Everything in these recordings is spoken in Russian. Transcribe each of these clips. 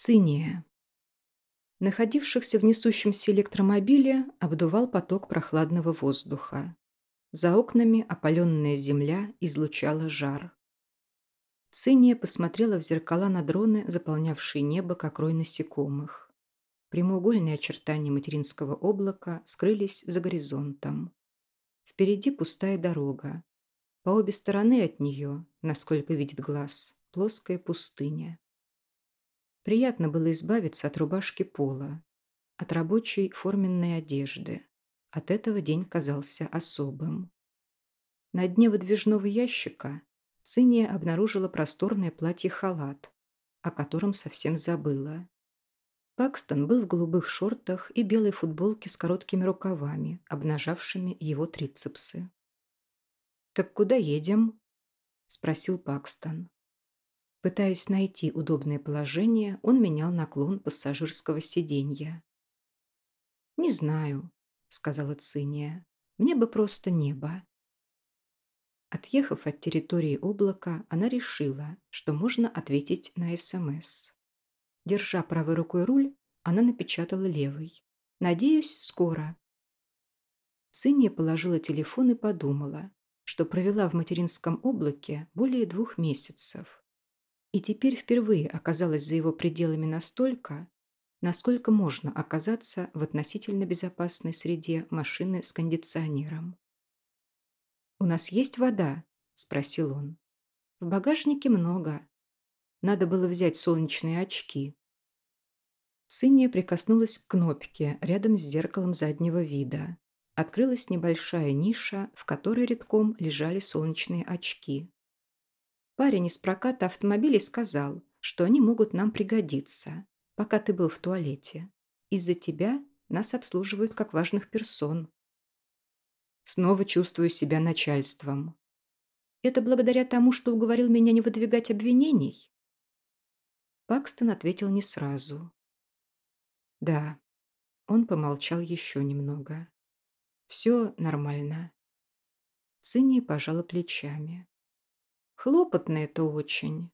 Циния. Находившихся в несущемся электромобиле обдувал поток прохладного воздуха. За окнами опаленная земля излучала жар. Циния посмотрела в зеркала на дроны, заполнявшие небо, как рой насекомых. Прямоугольные очертания материнского облака скрылись за горизонтом. Впереди пустая дорога. По обе стороны от нее, насколько видит глаз, плоская пустыня. Приятно было избавиться от рубашки пола, от рабочей форменной одежды. От этого день казался особым. На дне выдвижного ящика Циния обнаружила просторное платье-халат, о котором совсем забыла. Пакстон был в голубых шортах и белой футболке с короткими рукавами, обнажавшими его трицепсы. «Так куда едем?» – спросил Пакстон. Пытаясь найти удобное положение, он менял наклон пассажирского сиденья. «Не знаю», — сказала Циния. «Мне бы просто небо». Отъехав от территории облака, она решила, что можно ответить на СМС. Держа правой рукой руль, она напечатала левой. «Надеюсь, скоро». Циния положила телефон и подумала, что провела в материнском облаке более двух месяцев и теперь впервые оказалась за его пределами настолько, насколько можно оказаться в относительно безопасной среде машины с кондиционером. «У нас есть вода?» – спросил он. «В багажнике много. Надо было взять солнечные очки». Циния прикоснулась к кнопке рядом с зеркалом заднего вида. Открылась небольшая ниша, в которой редком лежали солнечные очки. Парень из проката автомобилей сказал, что они могут нам пригодиться, пока ты был в туалете. Из-за тебя нас обслуживают как важных персон. Снова чувствую себя начальством. Это благодаря тому, что уговорил меня не выдвигать обвинений? Пакстон ответил не сразу. Да. Он помолчал еще немного. Все нормально. Цинни пожала плечами. Хлопотно это очень.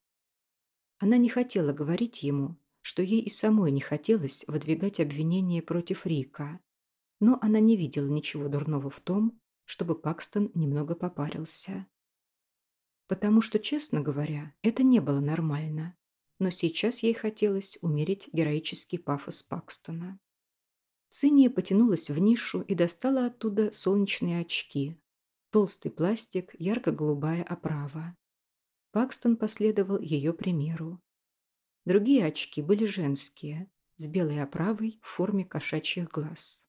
Она не хотела говорить ему, что ей и самой не хотелось выдвигать обвинения против Рика. Но она не видела ничего дурного в том, чтобы Пакстон немного попарился. Потому что, честно говоря, это не было нормально. Но сейчас ей хотелось умерить героический пафос Пакстона. Циния потянулась в нишу и достала оттуда солнечные очки. Толстый пластик, ярко-голубая оправа. Пакстон последовал ее примеру. Другие очки были женские, с белой оправой в форме кошачьих глаз.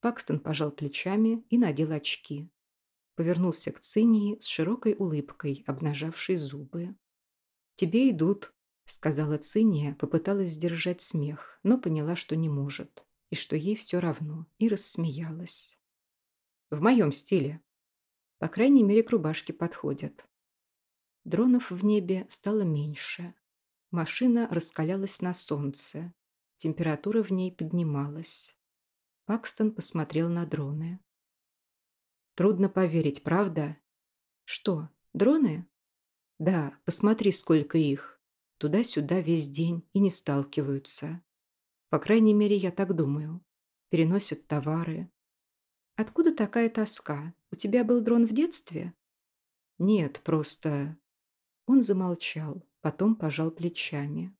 Пакстон пожал плечами и надел очки. Повернулся к Цинии с широкой улыбкой, обнажавшей зубы. «Тебе идут», — сказала Циния, попыталась сдержать смех, но поняла, что не может, и что ей все равно, и рассмеялась. «В моем стиле. По крайней мере, к рубашке подходят». Дронов в небе стало меньше. Машина раскалялась на солнце. Температура в ней поднималась. Пакстон посмотрел на дроны. Трудно поверить, правда? Что, дроны? Да, посмотри, сколько их. Туда-сюда весь день и не сталкиваются. По крайней мере, я так думаю. Переносят товары. Откуда такая тоска? У тебя был дрон в детстве? Нет, просто... Он замолчал, потом пожал плечами.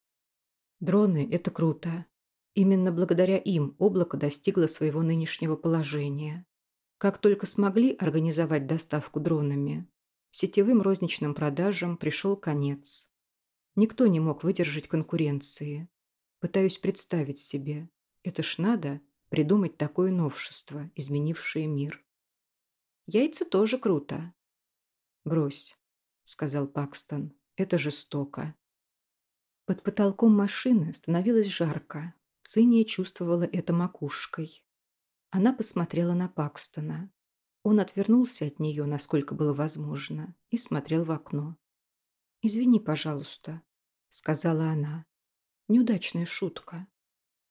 Дроны – это круто. Именно благодаря им облако достигло своего нынешнего положения. Как только смогли организовать доставку дронами, сетевым розничным продажам пришел конец. Никто не мог выдержать конкуренции. Пытаюсь представить себе. Это ж надо придумать такое новшество, изменившее мир. Яйца тоже круто. Брось сказал Пакстон. «Это жестоко». Под потолком машины становилось жарко. Циния чувствовала это макушкой. Она посмотрела на Пакстона. Он отвернулся от нее, насколько было возможно, и смотрел в окно. «Извини, пожалуйста», — сказала она. «Неудачная шутка».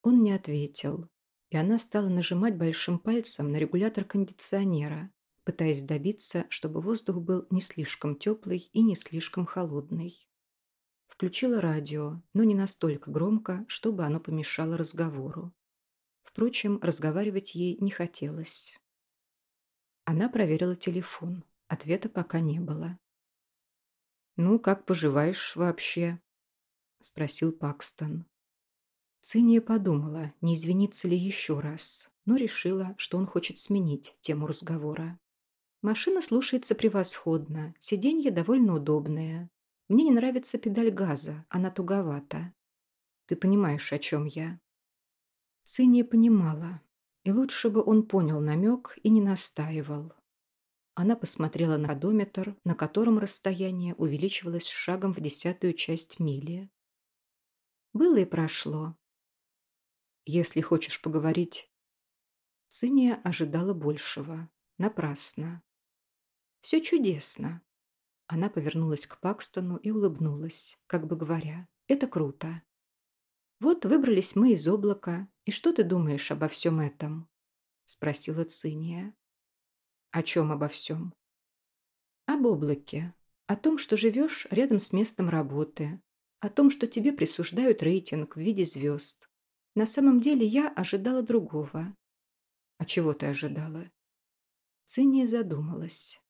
Он не ответил, и она стала нажимать большим пальцем на регулятор кондиционера, пытаясь добиться, чтобы воздух был не слишком теплый и не слишком холодный. Включила радио, но не настолько громко, чтобы оно помешало разговору. Впрочем, разговаривать ей не хотелось. Она проверила телефон. Ответа пока не было. «Ну, как поживаешь вообще?» – спросил Пакстон. Циния подумала, не извиниться ли еще раз, но решила, что он хочет сменить тему разговора. Машина слушается превосходно, сиденье довольно удобное. Мне не нравится педаль газа, она туговата. Ты понимаешь, о чем я?» Циния понимала, и лучше бы он понял намек и не настаивал. Она посмотрела на одометр, на котором расстояние увеличивалось шагом в десятую часть мили. Было и прошло. Если хочешь поговорить... Циния ожидала большего. Напрасно. Все чудесно. Она повернулась к Пакстону и улыбнулась, как бы говоря, это круто. Вот выбрались мы из облака, и что ты думаешь обо всем этом? Спросила Циния. О чем обо всем? Об облаке. О том, что живешь рядом с местом работы. О том, что тебе присуждают рейтинг в виде звезд. На самом деле я ожидала другого. А чего ты ожидала? Циния задумалась.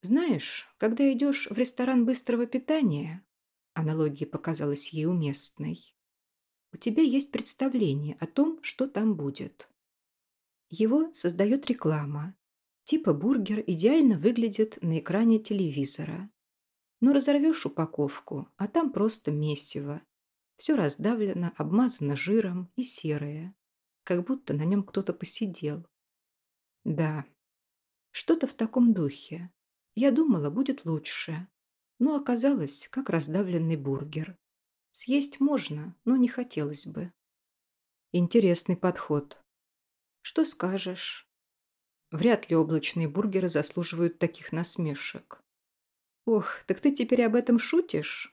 Знаешь, когда идешь в ресторан быстрого питания, аналогия показалась ей уместной, у тебя есть представление о том, что там будет. Его создает реклама, Типа бургер идеально выглядит на экране телевизора. Но разорвешь упаковку, а там просто месиво. Все раздавлено, обмазано жиром и серое. Как будто на нем кто-то посидел. Да, что-то в таком духе. Я думала, будет лучше. Но оказалось, как раздавленный бургер. Съесть можно, но не хотелось бы. Интересный подход. Что скажешь? Вряд ли облачные бургеры заслуживают таких насмешек. «Ох, так ты теперь об этом шутишь?»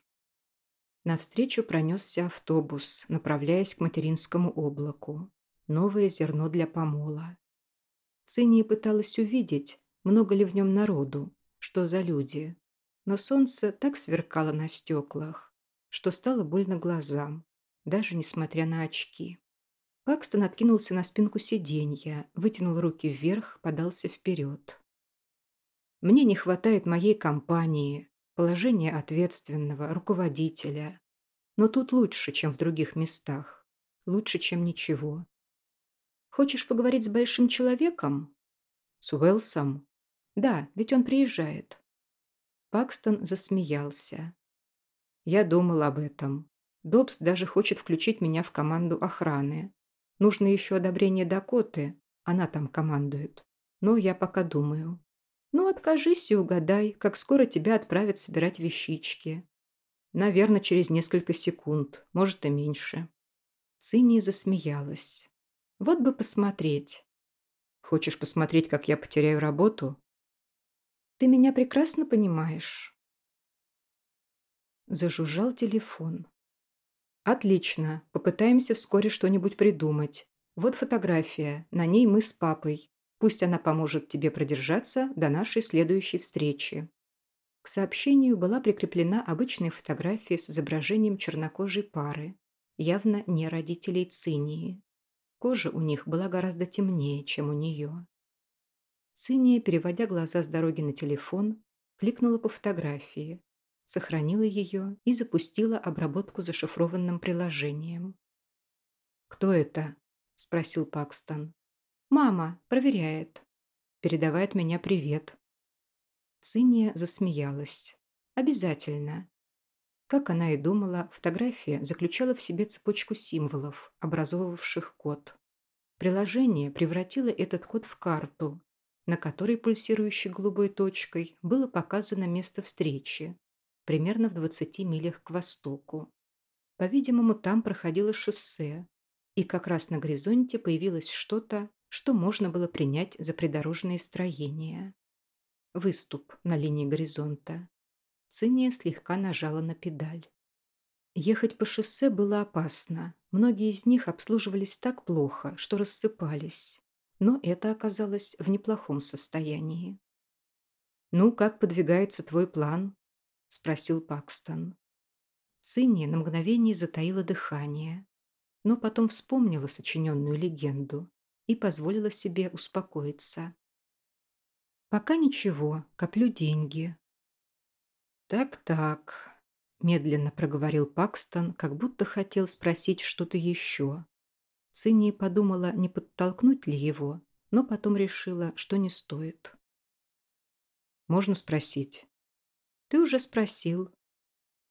Навстречу пронесся автобус, направляясь к материнскому облаку. Новое зерно для помола. Циния пыталась увидеть, много ли в нем народу, что за люди. Но солнце так сверкало на стеклах, что стало больно глазам, даже несмотря на очки. Пакстон откинулся на спинку сиденья, вытянул руки вверх, подался вперед. «Мне не хватает моей компании, положения ответственного, руководителя. Но тут лучше, чем в других местах. Лучше, чем ничего. Хочешь поговорить с большим человеком? С Уэлсом? Да, ведь он приезжает». Пакстон засмеялся. «Я думал об этом. Добс даже хочет включить меня в команду охраны. Нужно еще одобрение Дакоты, она там командует. Но я пока думаю. Ну, откажись и угадай, как скоро тебя отправят собирать вещички. Наверное, через несколько секунд, может и меньше. Циния засмеялась. Вот бы посмотреть. Хочешь посмотреть, как я потеряю работу? Ты меня прекрасно понимаешь. Зажужжал телефон. Отлично. Попытаемся вскоре что-нибудь придумать. Вот фотография. На ней мы с папой. Пусть она поможет тебе продержаться до нашей следующей встречи. К сообщению была прикреплена обычная фотография с изображением чернокожей пары, явно не родителей Цинии. Кожа у них была гораздо темнее, чем у нее. Циния, переводя глаза с дороги на телефон, кликнула по фотографии, сохранила ее и запустила обработку зашифрованным приложением. «Кто это?» – спросил Пакстон. «Мама, проверяет. Передавает меня привет». Циния засмеялась. «Обязательно». Как она и думала, фотография заключала в себе цепочку символов, образовывавших код. Приложение превратило этот код в карту, на которой пульсирующей голубой точкой было показано место встречи, примерно в 20 милях к востоку. По-видимому, там проходило шоссе, и как раз на горизонте появилось что-то, что можно было принять за придорожные строения. Выступ на линии горизонта. Циния слегка нажала на педаль. Ехать по шоссе было опасно. Многие из них обслуживались так плохо, что рассыпались. Но это оказалось в неплохом состоянии. «Ну, как подвигается твой план?» – спросил Пакстон. Циния на мгновение затаила дыхание, но потом вспомнила сочиненную легенду и позволила себе успокоиться. «Пока ничего, коплю деньги». «Так-так», – медленно проговорил Пакстон, как будто хотел спросить что-то еще. Циния подумала, не подтолкнуть ли его, но потом решила, что не стоит. «Можно спросить?» «Ты уже спросил».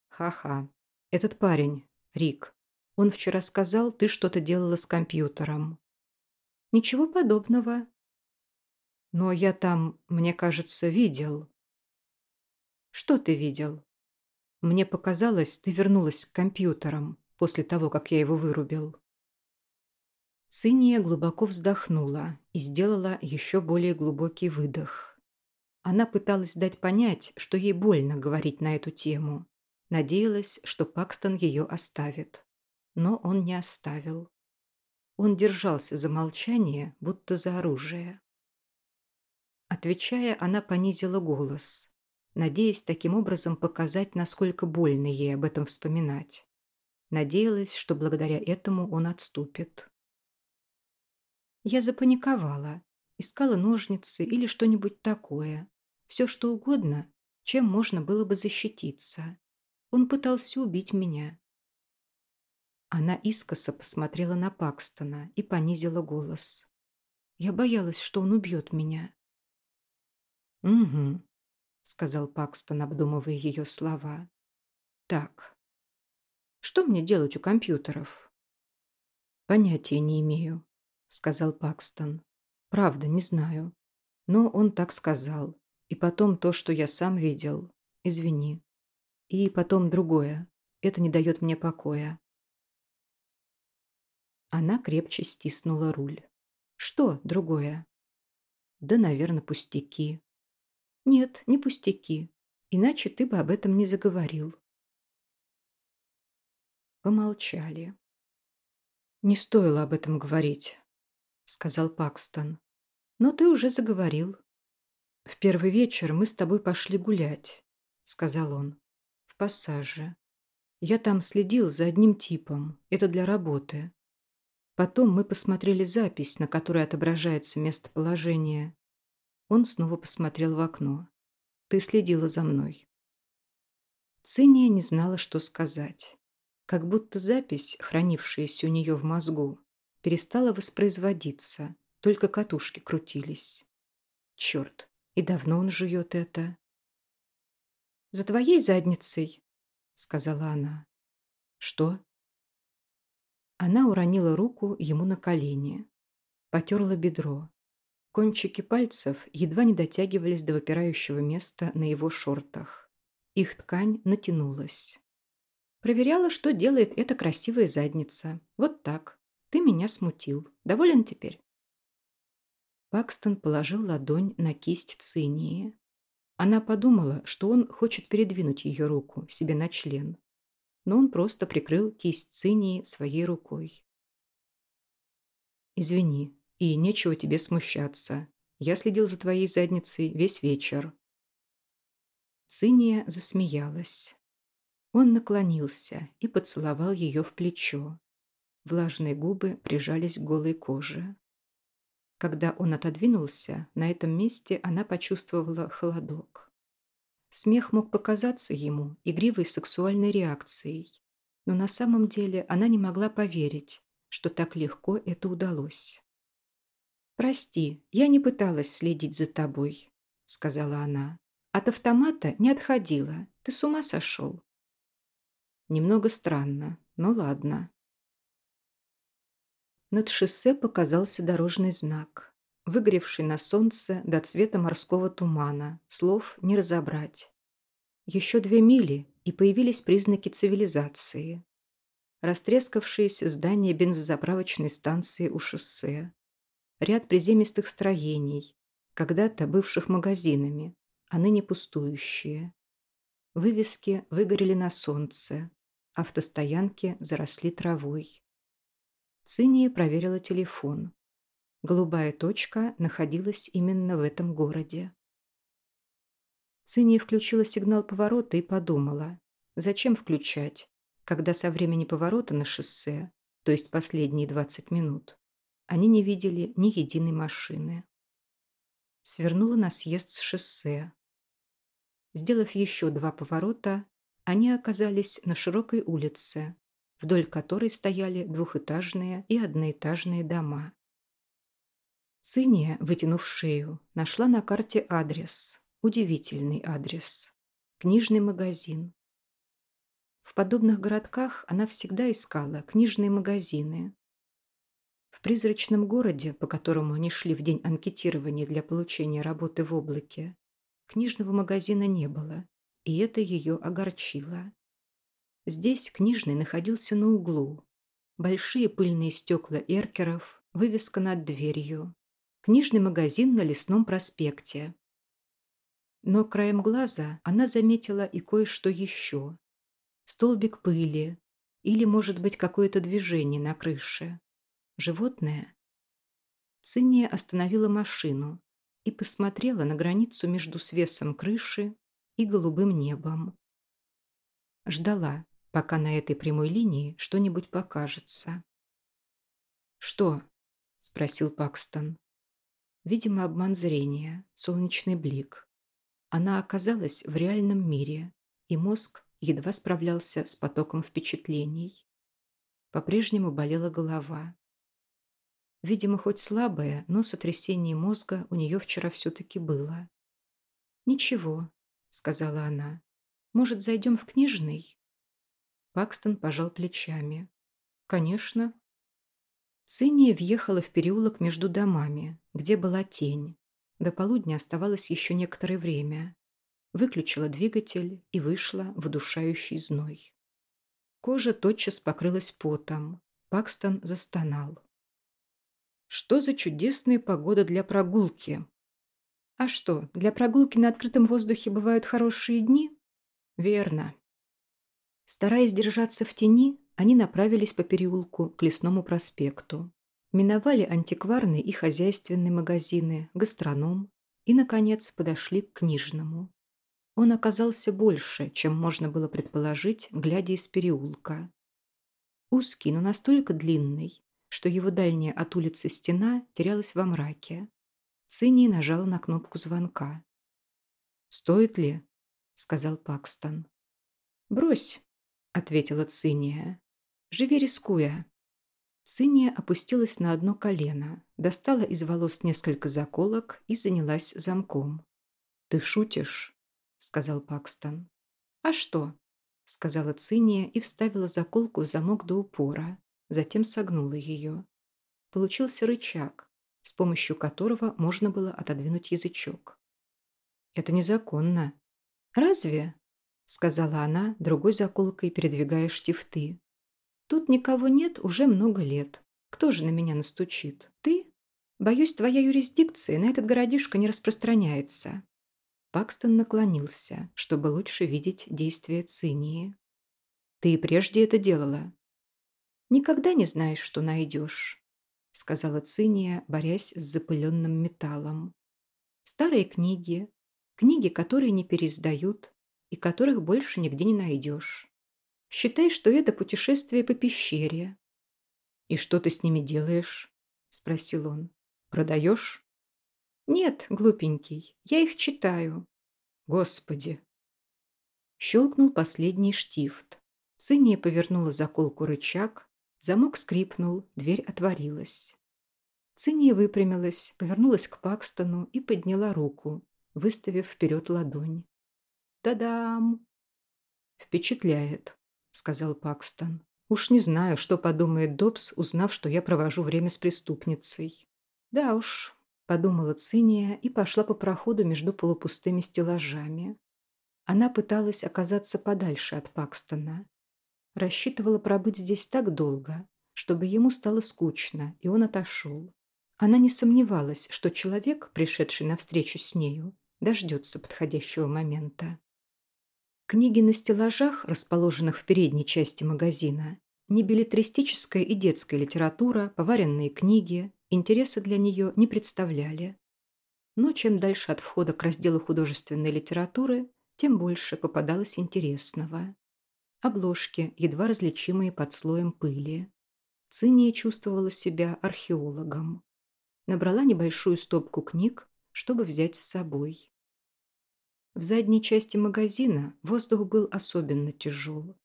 «Ха-ха. Этот парень, Рик, он вчера сказал, ты что-то делала с компьютером». «Ничего подобного». «Но я там, мне кажется, видел». «Что ты видел?» «Мне показалось, ты вернулась к компьютерам после того, как я его вырубил». Циния глубоко вздохнула и сделала еще более глубокий выдох. Она пыталась дать понять, что ей больно говорить на эту тему. Надеялась, что Пакстон ее оставит. Но он не оставил. Он держался за молчание, будто за оружие. Отвечая, она понизила голос, надеясь таким образом показать, насколько больно ей об этом вспоминать. Надеялась, что благодаря этому он отступит. Я запаниковала, искала ножницы или что-нибудь такое. Все что угодно, чем можно было бы защититься. Он пытался убить меня. Она искоса посмотрела на Пакстона и понизила голос. Я боялась, что он убьет меня. «Угу», — сказал Пакстон, обдумывая ее слова. «Так, что мне делать у компьютеров?» «Понятия не имею сказал Пакстон. «Правда, не знаю. Но он так сказал. И потом то, что я сам видел. Извини. И потом другое. Это не дает мне покоя». Она крепче стиснула руль. «Что другое?» «Да, наверное, пустяки». «Нет, не пустяки. Иначе ты бы об этом не заговорил». Помолчали. Не стоило об этом говорить. — сказал Пакстон. «Но ты уже заговорил». «В первый вечер мы с тобой пошли гулять», — сказал он. «В пассаже. Я там следил за одним типом. Это для работы. Потом мы посмотрели запись, на которой отображается местоположение. Он снова посмотрел в окно. Ты следила за мной». Циния не знала, что сказать. Как будто запись, хранившаяся у нее в мозгу, перестала воспроизводиться, только катушки крутились. Черт, и давно он жует это. «За твоей задницей», — сказала она. «Что?» Она уронила руку ему на колени, потерла бедро. Кончики пальцев едва не дотягивались до выпирающего места на его шортах. Их ткань натянулась. Проверяла, что делает эта красивая задница. Вот так. Ты меня смутил. Доволен теперь?» Пакстон положил ладонь на кисть Цинии. Она подумала, что он хочет передвинуть ее руку себе на член, но он просто прикрыл кисть Цинии своей рукой. «Извини, и нечего тебе смущаться. Я следил за твоей задницей весь вечер». Циния засмеялась. Он наклонился и поцеловал ее в плечо. Влажные губы прижались к голой коже. Когда он отодвинулся, на этом месте она почувствовала холодок. Смех мог показаться ему игривой сексуальной реакцией, но на самом деле она не могла поверить, что так легко это удалось. «Прости, я не пыталась следить за тобой», — сказала она. «От автомата не отходила. Ты с ума сошел?» Немного странно, но ладно. Над шоссе показался дорожный знак, выгоревший на солнце до цвета морского тумана, слов не разобрать. Еще две мили, и появились признаки цивилизации. Растрескавшиеся здания бензозаправочной станции у шоссе, ряд приземистых строений, когда-то бывших магазинами, а ныне пустующие. Вывески выгорели на солнце, автостоянки заросли травой. Циния проверила телефон. Голубая точка находилась именно в этом городе. Циния включила сигнал поворота и подумала, зачем включать, когда со времени поворота на шоссе, то есть последние 20 минут, они не видели ни единой машины. Свернула на съезд с шоссе. Сделав еще два поворота, они оказались на широкой улице, вдоль которой стояли двухэтажные и одноэтажные дома. Циния, вытянув шею, нашла на карте адрес. Удивительный адрес. Книжный магазин. В подобных городках она всегда искала книжные магазины. В призрачном городе, по которому они шли в день анкетирования для получения работы в облаке, книжного магазина не было, и это ее огорчило. Здесь книжный находился на углу. Большие пыльные стекла эркеров, вывеска над дверью. Книжный магазин на Лесном проспекте. Но краем глаза она заметила и кое-что еще. Столбик пыли или, может быть, какое-то движение на крыше. Животное? Циния остановила машину и посмотрела на границу между свесом крыши и голубым небом. Ждала, пока на этой прямой линии что-нибудь покажется. «Что?» – спросил Пакстон. Видимо, обман зрения, солнечный блик. Она оказалась в реальном мире, и мозг едва справлялся с потоком впечатлений. По-прежнему болела голова. Видимо, хоть слабое, но сотрясение мозга у нее вчера все-таки было. «Ничего», — сказала она. «Может, зайдем в книжный?» Пакстон пожал плечами. «Конечно». Циния въехала в переулок между домами, где была тень. До полудня оставалось еще некоторое время. Выключила двигатель и вышла в удушающий зной. Кожа тотчас покрылась потом. Пакстон застонал. «Что за чудесная погода для прогулки?» «А что, для прогулки на открытом воздухе бывают хорошие дни?» «Верно. Стараясь держаться в тени, они направились по переулку к Лесному проспекту. Миновали антикварные и хозяйственные магазины, гастроном и, наконец, подошли к книжному. Он оказался больше, чем можно было предположить, глядя из переулка. Узкий, но настолько длинный, что его дальняя от улицы стена терялась во мраке. Цинни нажала на кнопку звонка. «Стоит ли?» — сказал Пакстон. «Брось», ответила Циния. «Живи рискуя». Циния опустилась на одно колено, достала из волос несколько заколок и занялась замком. «Ты шутишь?» – сказал Пакстон. «А что?» – сказала Циния и вставила заколку в замок до упора, затем согнула ее. Получился рычаг, с помощью которого можно было отодвинуть язычок. «Это незаконно». «Разве?» — сказала она, другой заколкой передвигая штифты. «Тут никого нет уже много лет. Кто же на меня настучит? Ты? Боюсь, твоя юрисдикция на этот городишко не распространяется». Пакстон наклонился, чтобы лучше видеть действия цинии. «Ты и прежде это делала?» «Никогда не знаешь, что найдешь», — сказала Циния, борясь с запыленным металлом. «Старые книги, книги, которые не переиздают, и которых больше нигде не найдешь. Считай, что это путешествие по пещере. «И что ты с ними делаешь?» – спросил он. «Продаешь?» «Нет, глупенький, я их читаю». «Господи!» Щелкнул последний штифт. Циния повернула заколку рычаг, замок скрипнул, дверь отворилась. Циния выпрямилась, повернулась к Пакстону и подняла руку, выставив вперед ладонь. Та-дам! Впечатляет, сказал Пакстон. Уж не знаю, что подумает Добс, узнав, что я провожу время с преступницей. Да уж, подумала Циния и пошла по проходу между полупустыми стеллажами. Она пыталась оказаться подальше от Пакстона. Рассчитывала пробыть здесь так долго, чтобы ему стало скучно, и он отошел. Она не сомневалась, что человек, пришедший навстречу с нею, дождется подходящего момента. Книги на стеллажах, расположенных в передней части магазина, не билетристическая и детская литература, поваренные книги, интереса для нее не представляли. Но чем дальше от входа к разделу художественной литературы, тем больше попадалось интересного. обложки, едва различимые под слоем пыли. Циния чувствовала себя археологом. Набрала небольшую стопку книг, чтобы взять с собой. В задней части магазина воздух был особенно тяжел.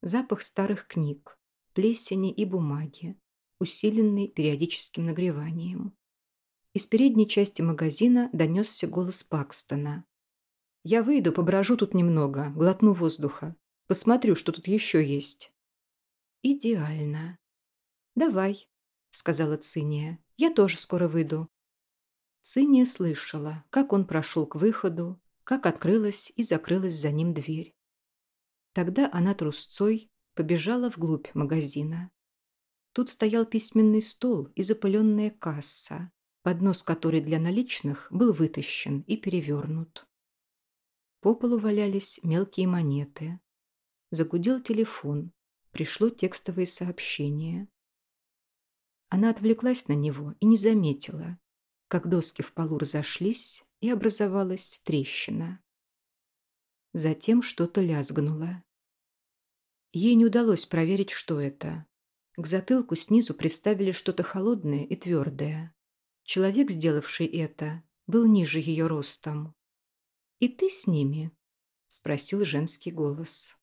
Запах старых книг, плесени и бумаги, усиленный периодическим нагреванием. Из передней части магазина донесся голос Пакстона. «Я выйду, поброжу тут немного, глотну воздуха. Посмотрю, что тут еще есть». «Идеально». «Давай», — сказала Циния. «Я тоже скоро выйду». Циния слышала, как он прошел к выходу, как открылась и закрылась за ним дверь. Тогда она трусцой побежала вглубь магазина. Тут стоял письменный стол и запыленная касса, поднос которой для наличных был вытащен и перевернут. По полу валялись мелкие монеты. Загудел телефон, пришло текстовое сообщение. Она отвлеклась на него и не заметила, как доски в полу разошлись и образовалась трещина. Затем что-то лязгнуло. Ей не удалось проверить, что это. К затылку снизу приставили что-то холодное и твердое. Человек, сделавший это, был ниже ее ростом. «И ты с ними?» – спросил женский голос.